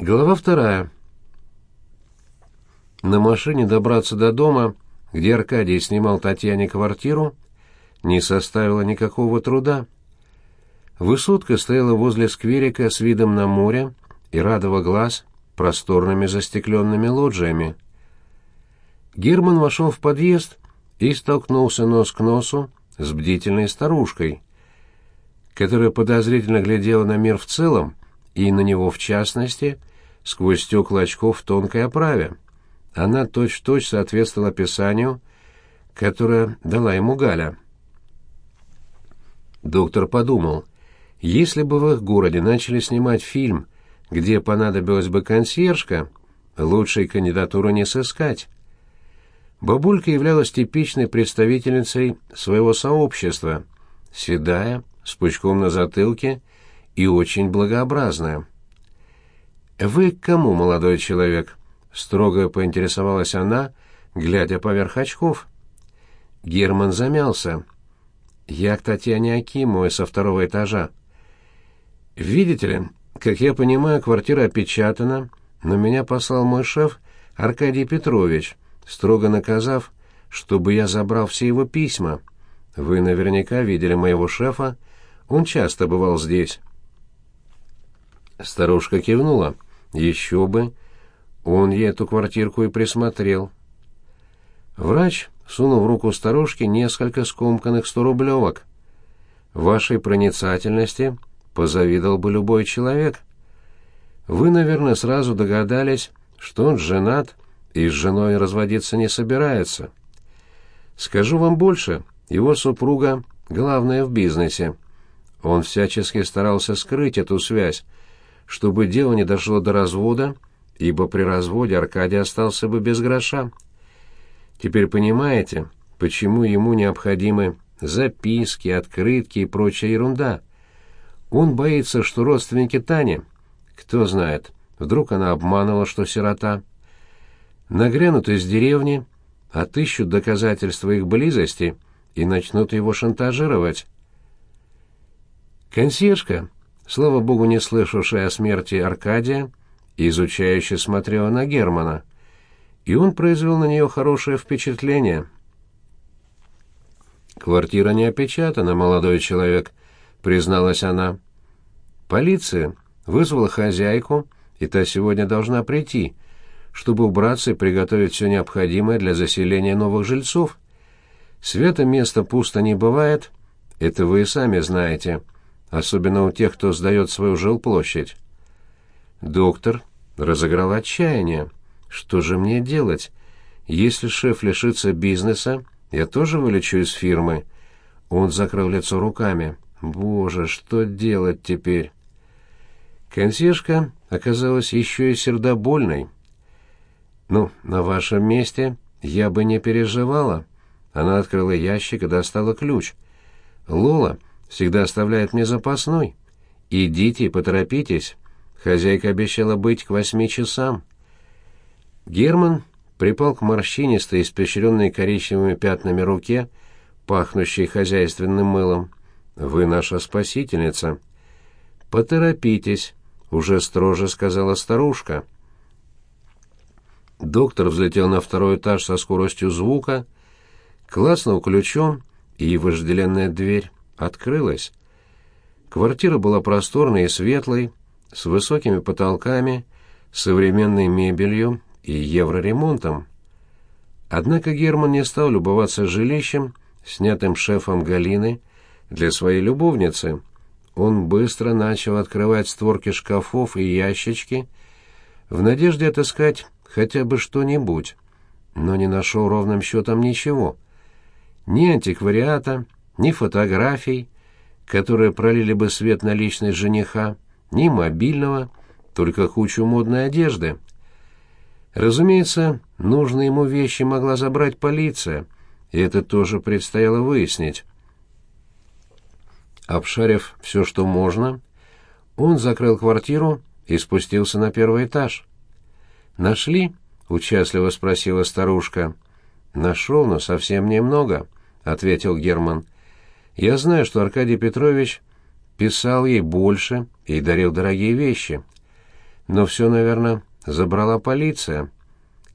Глава вторая. На машине добраться до дома, где Аркадий снимал Татьяне квартиру, не составило никакого труда. Высотка стояла возле скверика с видом на море и радовала глаз просторными застекленными лоджиями. Герман вошел в подъезд и столкнулся нос к носу с бдительной старушкой, которая подозрительно глядела на мир в целом и на него в частности — сквозь стекла очков в тонкой оправе. Она точь-в-точь -точь соответствовала описанию, которое дала ему Галя. Доктор подумал, если бы в их городе начали снимать фильм, где понадобилась бы консьержка, лучшей кандидатуры не сыскать. Бабулька являлась типичной представительницей своего сообщества, седая, с пучком на затылке и очень благообразная. «Вы к кому, молодой человек?» — строго поинтересовалась она, глядя поверх очков. Герман замялся. «Я к Татьяне Акимовой со второго этажа. Видите ли, как я понимаю, квартира опечатана, но меня послал мой шеф Аркадий Петрович, строго наказав, чтобы я забрал все его письма. Вы наверняка видели моего шефа, он часто бывал здесь». Старушка кивнула. Еще бы. Он ей эту квартирку и присмотрел. Врач сунул в руку старушки несколько скомканных сторублевок. Вашей проницательности позавидовал бы любой человек. Вы, наверное, сразу догадались, что он женат и с женой разводиться не собирается. Скажу вам больше, его супруга главная в бизнесе. Он всячески старался скрыть эту связь, чтобы дело не дошло до развода, ибо при разводе Аркадий остался бы без гроша. Теперь понимаете, почему ему необходимы записки, открытки и прочая ерунда. Он боится, что родственники Тани, кто знает, вдруг она обманывала, что сирота, нагрянут из деревни, отыщут доказательства их близости и начнут его шантажировать. Консьержка слава богу, не слышавшая о смерти Аркадия, изучающе смотрела на Германа, и он произвел на нее хорошее впечатление. «Квартира не опечатана, молодой человек», — призналась она. «Полиция вызвала хозяйку, и та сегодня должна прийти, чтобы убраться и приготовить все необходимое для заселения новых жильцов. Света места пусто не бывает, это вы и сами знаете» особенно у тех, кто сдает свою жилплощадь. Доктор разыграл отчаяние. Что же мне делать? Если шеф лишится бизнеса, я тоже вылечу из фирмы. Он закрыл лицо руками. Боже, что делать теперь? Консьержка оказалась еще и сердобольной. Ну, на вашем месте я бы не переживала. Она открыла ящик и достала ключ. Лола всегда оставляет мне запасной. Идите поторопитесь. Хозяйка обещала быть к восьми часам. Герман припал к морщинистой, испещренной коричневыми пятнами руке, пахнущей хозяйственным мылом. «Вы наша спасительница». «Поторопитесь», — уже строже сказала старушка. Доктор взлетел на второй этаж со скоростью звука, класснул ключом, и вожделенная дверь открылась. Квартира была просторной и светлой, с высокими потолками, современной мебелью и евроремонтом. Однако Герман не стал любоваться жилищем, снятым шефом Галины для своей любовницы. Он быстро начал открывать створки шкафов и ящички в надежде отыскать хотя бы что-нибудь, но не нашел ровным счетом ничего. Ни антиквариата, ни фотографий, которые пролили бы свет на личность жениха, ни мобильного, только кучу модной одежды. Разумеется, нужные ему вещи могла забрать полиция, и это тоже предстояло выяснить. Обшарив все, что можно, он закрыл квартиру и спустился на первый этаж. «Нашли?» — участливо спросила старушка. «Нашел, но совсем немного», — ответил Герман. Я знаю, что Аркадий Петрович писал ей больше и дарил дорогие вещи. Но все, наверное, забрала полиция.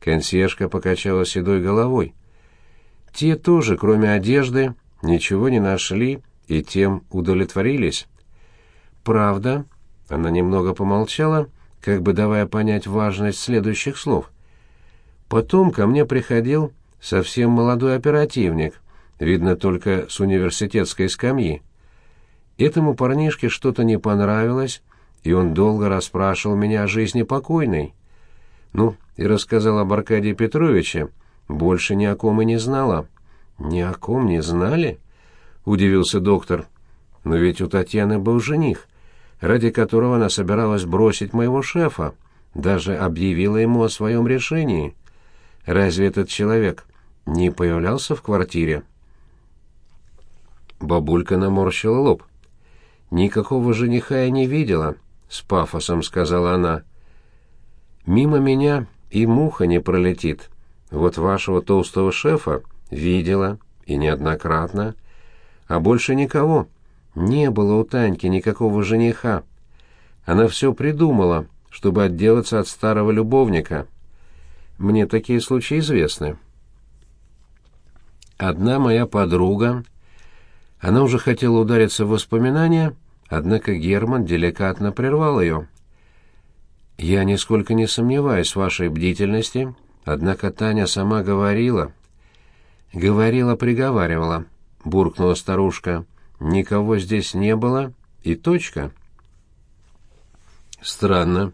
Консьержка покачала седой головой. Те тоже, кроме одежды, ничего не нашли и тем удовлетворились. Правда, она немного помолчала, как бы давая понять важность следующих слов. Потом ко мне приходил совсем молодой оперативник, видно только с университетской скамьи. Этому парнишке что-то не понравилось, и он долго расспрашивал меня о жизни покойной. Ну, и рассказал об Аркадии Петровиче, больше ни о ком и не знала. Ни о ком не знали? Удивился доктор. Но ведь у Татьяны был жених, ради которого она собиралась бросить моего шефа, даже объявила ему о своем решении. Разве этот человек не появлялся в квартире? Бабулька наморщила лоб. «Никакого жениха я не видела», — с пафосом сказала она. «Мимо меня и муха не пролетит. Вот вашего толстого шефа видела, и неоднократно. А больше никого. Не было у Таньки никакого жениха. Она все придумала, чтобы отделаться от старого любовника. Мне такие случаи известны. Одна моя подруга... Она уже хотела удариться в воспоминания, однако Герман деликатно прервал ее. «Я нисколько не сомневаюсь в вашей бдительности, однако Таня сама говорила...» «Говорила, приговаривала», — буркнула старушка. «Никого здесь не было, и точка». «Странно».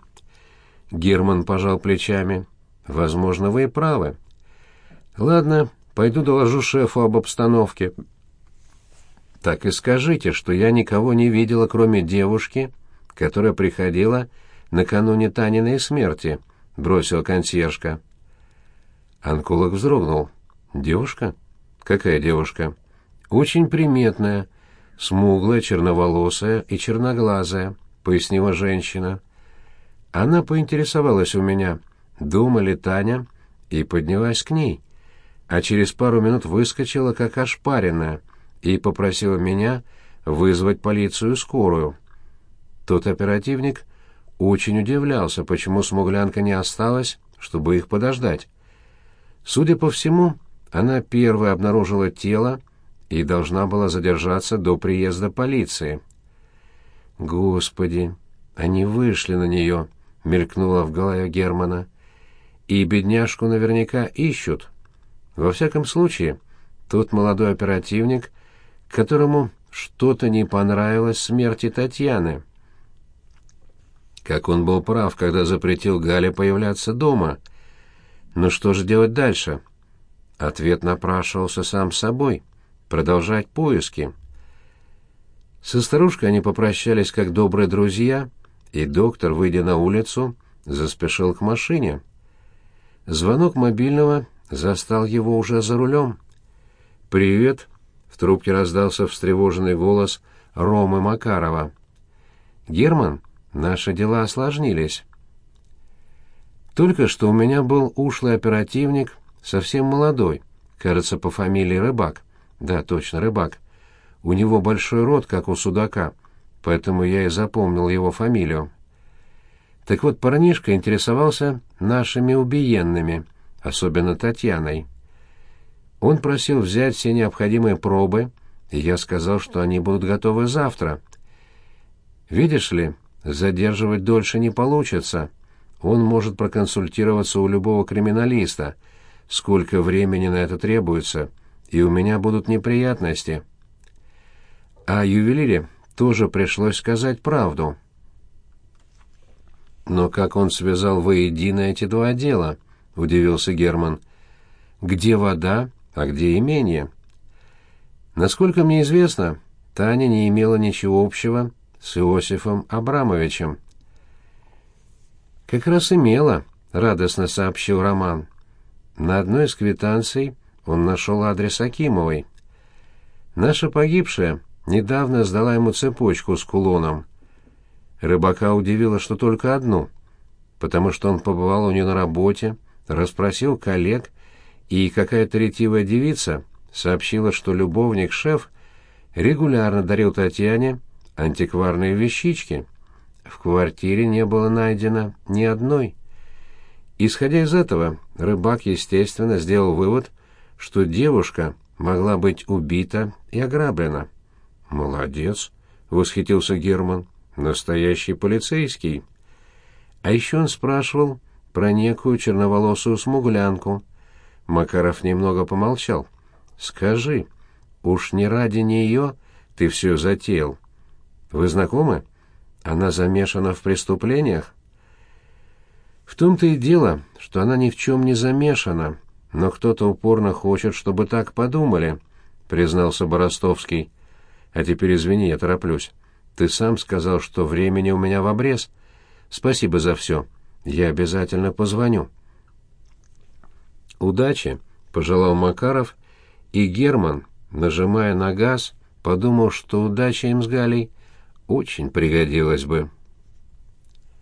Герман пожал плечами. «Возможно, вы и правы. Ладно, пойду доложу шефу об обстановке. Так и скажите, что я никого не видела, кроме девушки, которая приходила накануне Таниной смерти, бросила консьержка. Анкулок вздрогнул. Девушка? Какая девушка? Очень приметная, смуглая, черноволосая и черноглазая, пояснила женщина. Она поинтересовалась у меня, дома ли Таня, и поднялась к ней, а через пару минут выскочила, как ошпаренная, и попросила меня вызвать полицию и скорую. Тот оперативник очень удивлялся, почему смуглянка не осталась, чтобы их подождать. Судя по всему, она первая обнаружила тело и должна была задержаться до приезда полиции. «Господи, они вышли на нее», — мелькнуло в голове Германа. «И бедняжку наверняка ищут. Во всяком случае, тот молодой оперативник которому что-то не понравилось смерти Татьяны. Как он был прав, когда запретил Гале появляться дома. Но что же делать дальше? Ответ напрашивался сам собой. Продолжать поиски. Со старушкой они попрощались как добрые друзья, и доктор, выйдя на улицу, заспешил к машине. Звонок мобильного застал его уже за рулем. «Привет», в трубке раздался встревоженный голос Ромы Макарова. «Герман, наши дела осложнились. Только что у меня был ушлый оперативник, совсем молодой, кажется, по фамилии Рыбак. Да, точно, Рыбак. У него большой рот, как у судака, поэтому я и запомнил его фамилию. Так вот, парнишка интересовался нашими убиенными, особенно Татьяной. Он просил взять все необходимые пробы, и я сказал, что они будут готовы завтра. Видишь ли, задерживать дольше не получится. Он может проконсультироваться у любого криминалиста, сколько времени на это требуется, и у меня будут неприятности. А ювелире тоже пришлось сказать правду. Но как он связал воедино эти два дела? удивился Герман. Где вода, а где имение? Насколько мне известно, Таня не имела ничего общего с Иосифом Абрамовичем. Как раз имела, радостно сообщил Роман. На одной из квитанций он нашел адрес Акимовой. Наша погибшая недавно сдала ему цепочку с кулоном. Рыбака удивило, что только одну, потому что он побывал у нее на работе, расспросил коллег и какая-то ретивая девица сообщила, что любовник-шеф регулярно дарил Татьяне антикварные вещички. в квартире не было найдено ни одной. Исходя из этого, рыбак, естественно, сделал вывод, что девушка могла быть убита и ограблена. «Молодец!» — восхитился Герман. «Настоящий полицейский!» А еще он спрашивал про некую черноволосую смуглянку. Макаров немного помолчал. «Скажи, уж не ради нее ты все затеял? Вы знакомы? Она замешана в преступлениях?» «В том-то и дело, что она ни в чем не замешана, но кто-то упорно хочет, чтобы так подумали», — признался Боростовский. «А теперь извини, я тороплюсь. Ты сам сказал, что времени у меня в обрез. Спасибо за все. Я обязательно позвоню». «Удачи», — пожелал Макаров, и Герман, нажимая на газ, подумал, что удача им с Галей очень пригодилась бы.